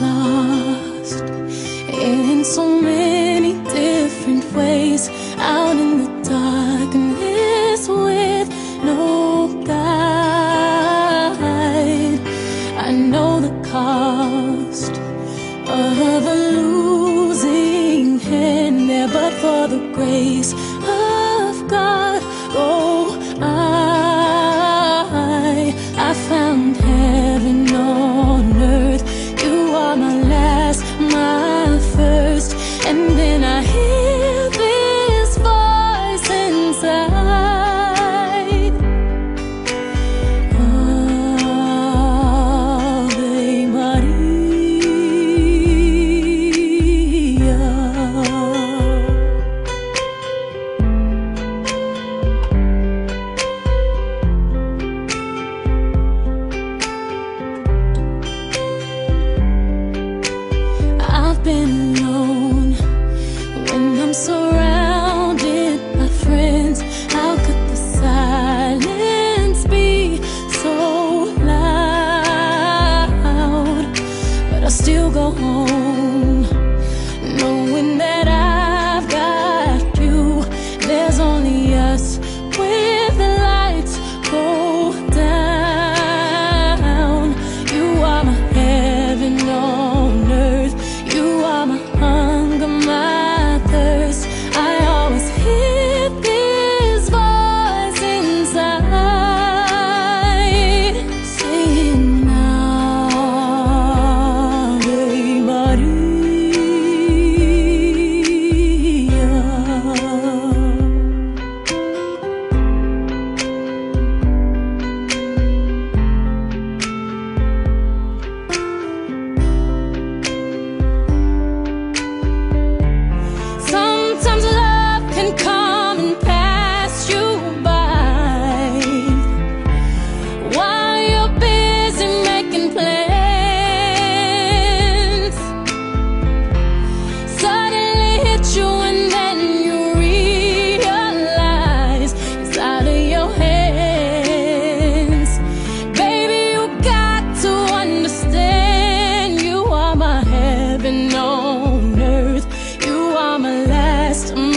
lost in so many different ways, out in the darkness with no guide. I know the cost of a losing hand there, but for the grace of God, oh, I, I found heaven oh. Been alone when I'm surrounded by friends. How could the silence be so loud? But I still go home Mm.